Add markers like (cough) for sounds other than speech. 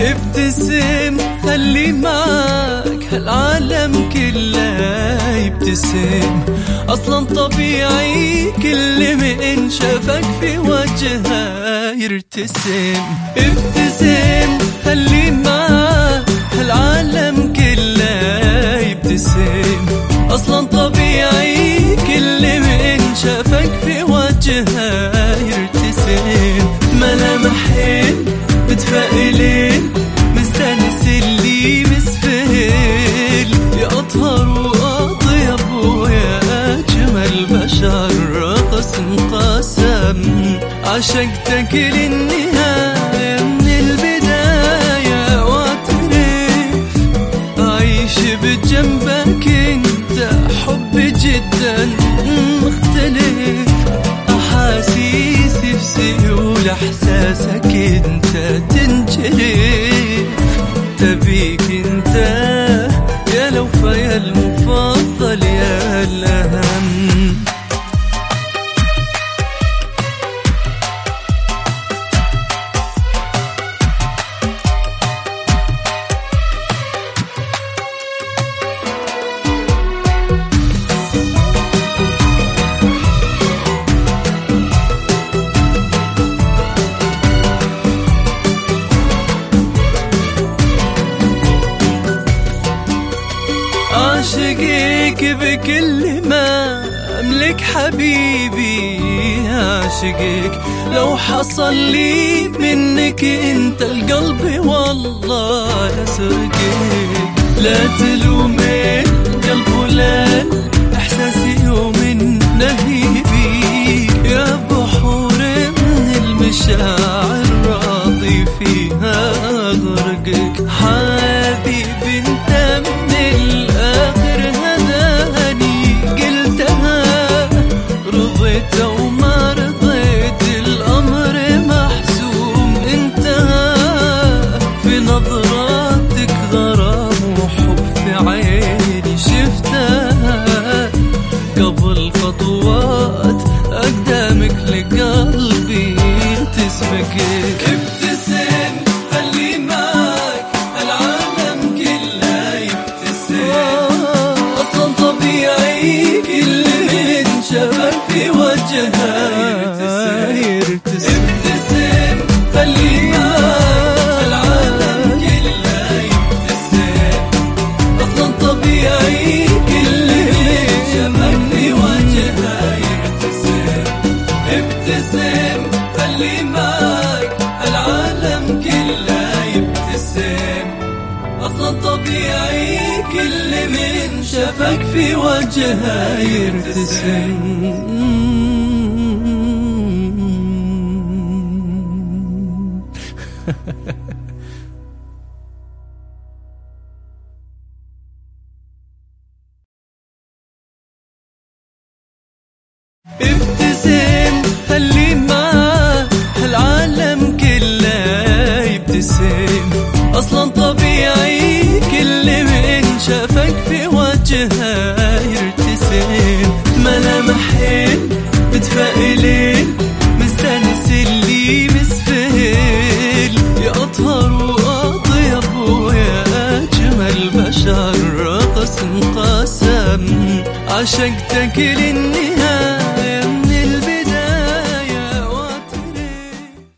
ابتسم خلي معك هالعالم كله. يبتسم أصلا طبيعي كل من شافك في وجهه يرتسم. ابتسم خلي معك هالعالم كله يبتسم. أصلا طبيعي كل من شافك عشقتك للنهاية عاشقك بكل ما أملك حبيبي. عاشقك لو حصل لي منك أنت القلب والله يسرقك لا تلومين قلب ولا احساسي يوم نهيبي يا بحور من المشاعر في وجهه أصلا طبيعي كل من شافك في وجهه يرتسم (laughs) ابتسم. يا أطهر وأطيب ويا اجمل بشر قسم قسم. عشقتك للنهاية